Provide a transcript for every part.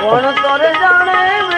કોણ તોરે જાણે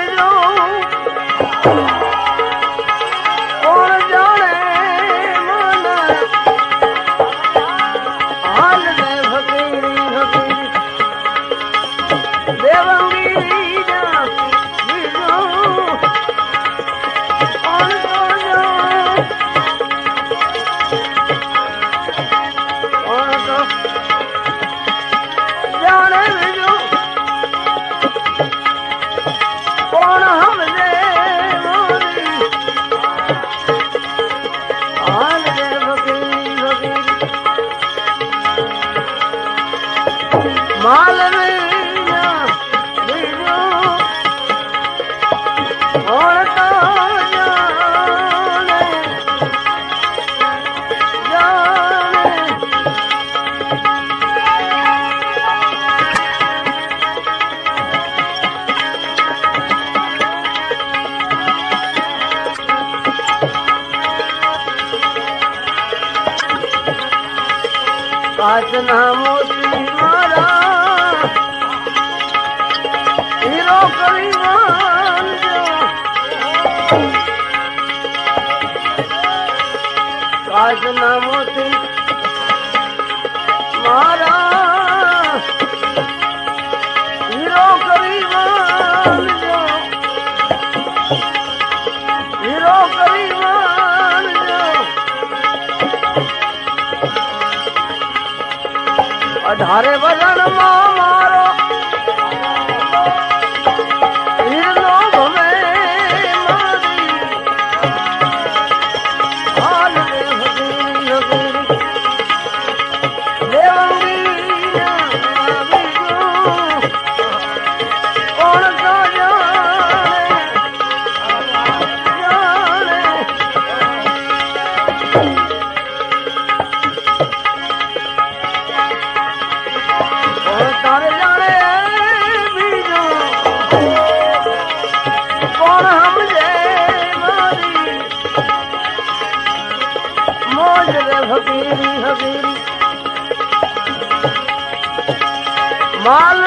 આજ નામો શ્રી મારા અઢારે વરણ મારો All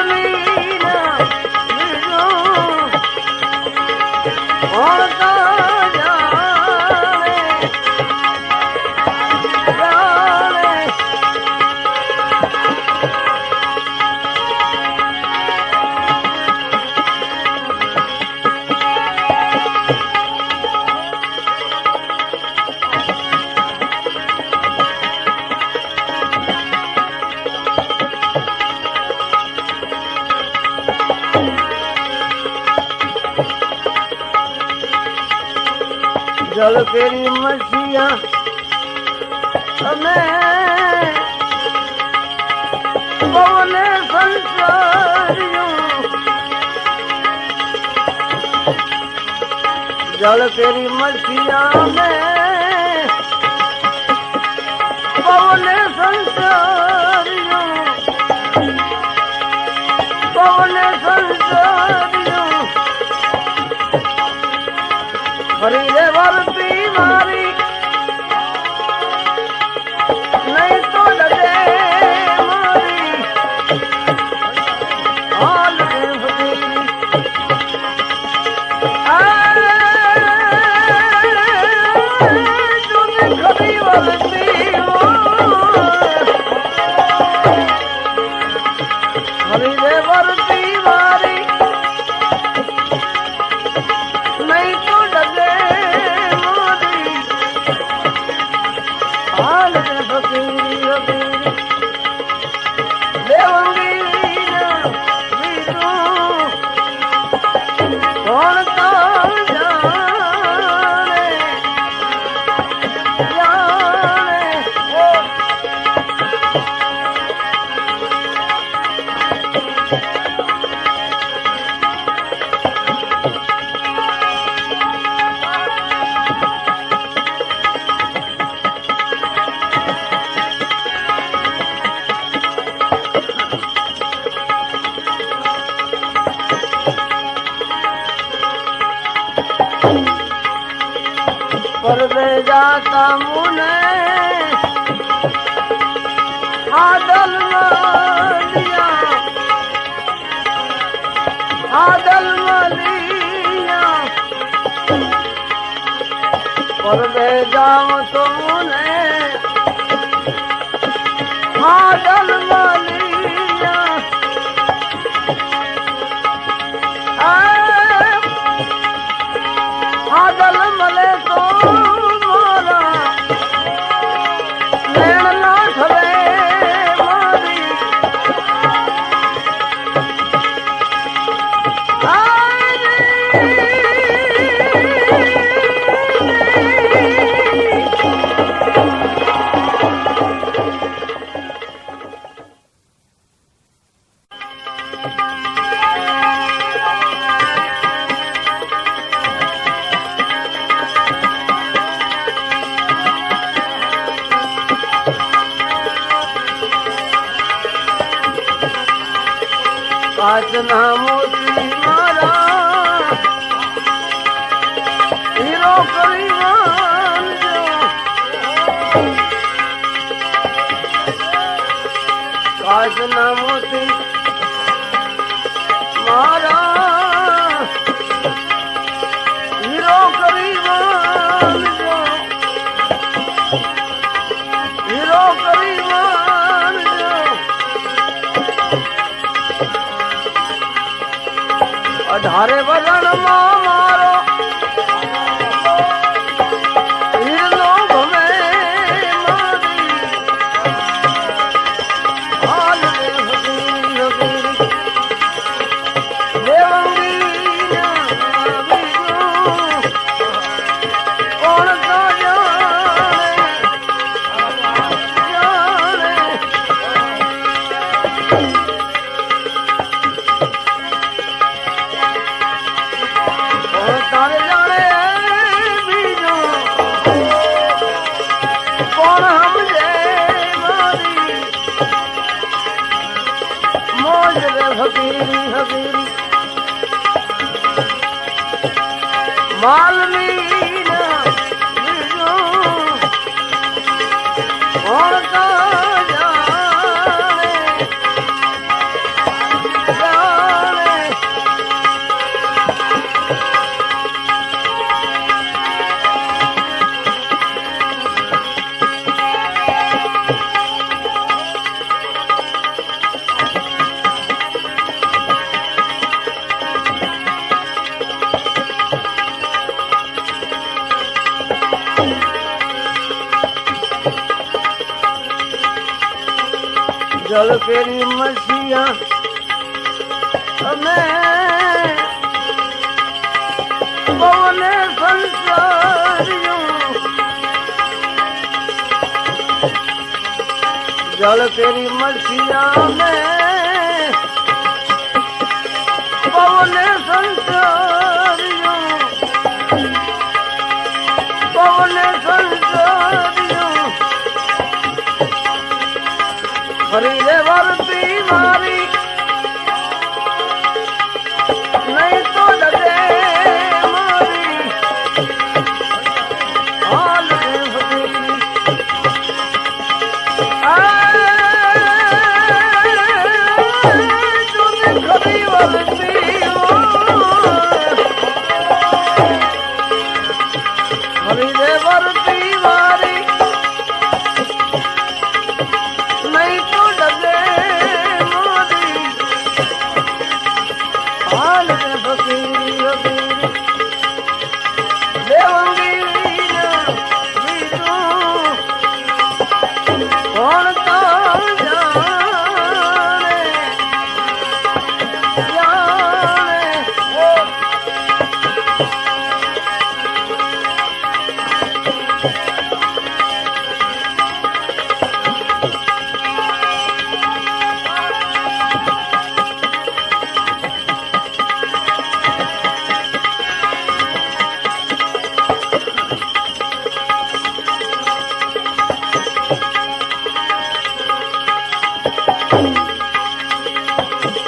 જળ પેરી મસીયા અમે બહુને સંસાર્યું જળ પેરી મસીયા અમે બહુને સંસાર जीवा जाओ तो मुने नामो Come. જળ તેરી મરસિયા મે પવને સંસારિયો પવને સંસારિયો હરી રે વરતી મારી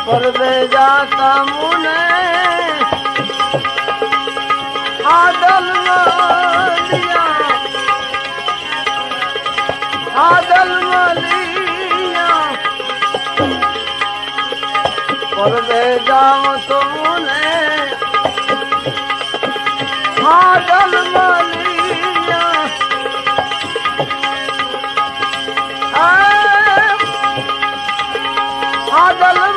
પરદે જાતા મુને આદલ માલિયા આદલ માલિયા પરદે જાઓ તો મુને આદલ માલિયા આદલ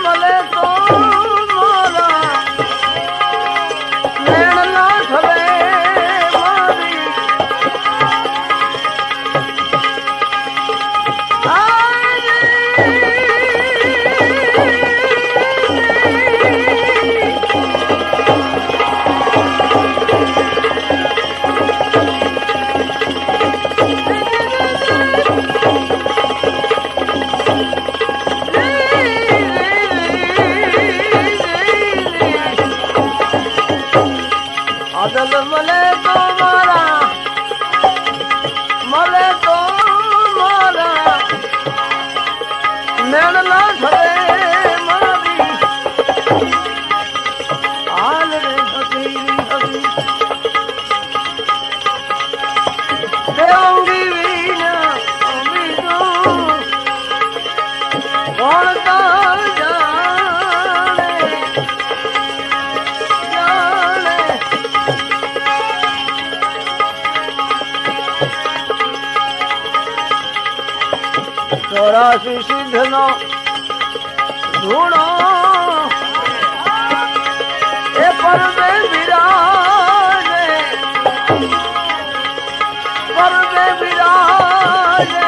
Bye. નો ધૂણો. એ પરમે વિરાને પરમે વિરાને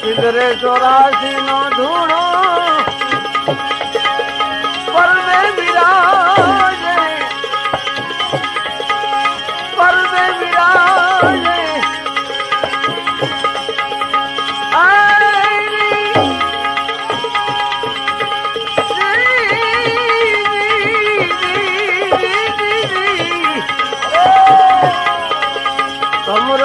સિદ્ધરે ચોરાસી નો ધૂણો.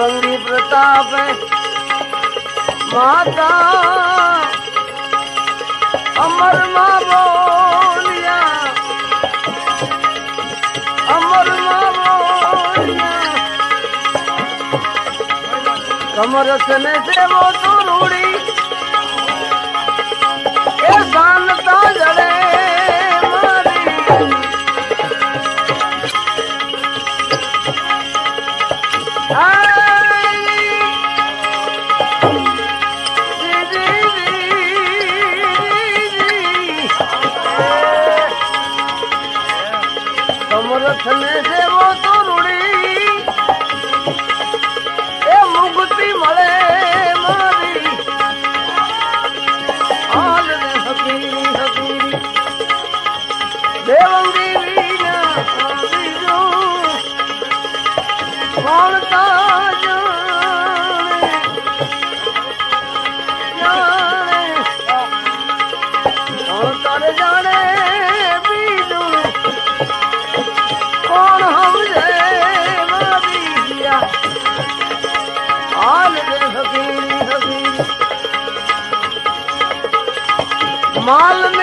રંગી પ્રતાપ માતા અમરમાં બોલ્યા અમરમાં બોલ્યા. કમરસ ને દેવો તું રૂડી Millet माल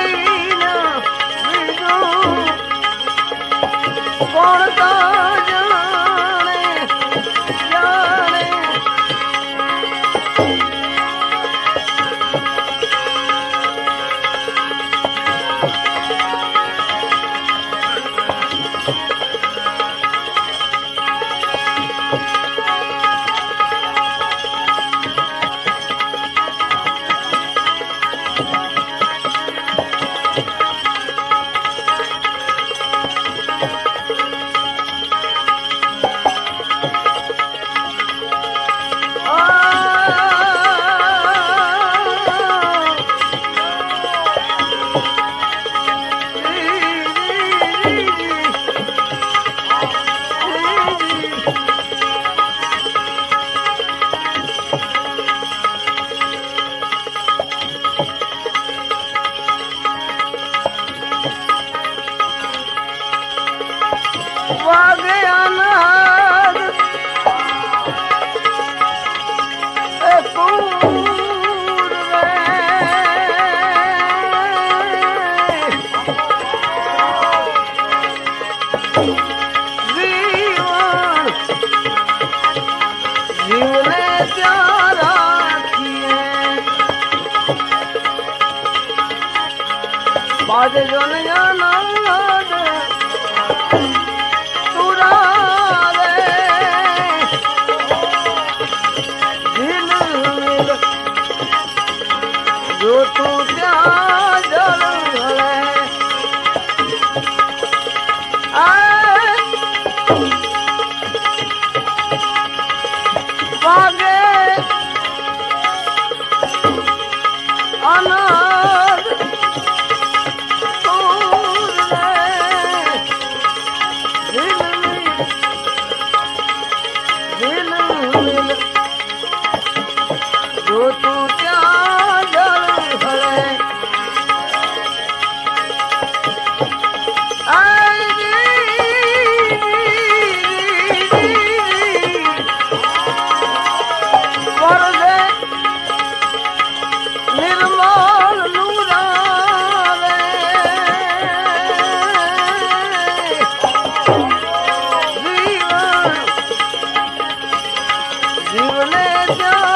આજે જોનયાનાદ તુરા शिवले जो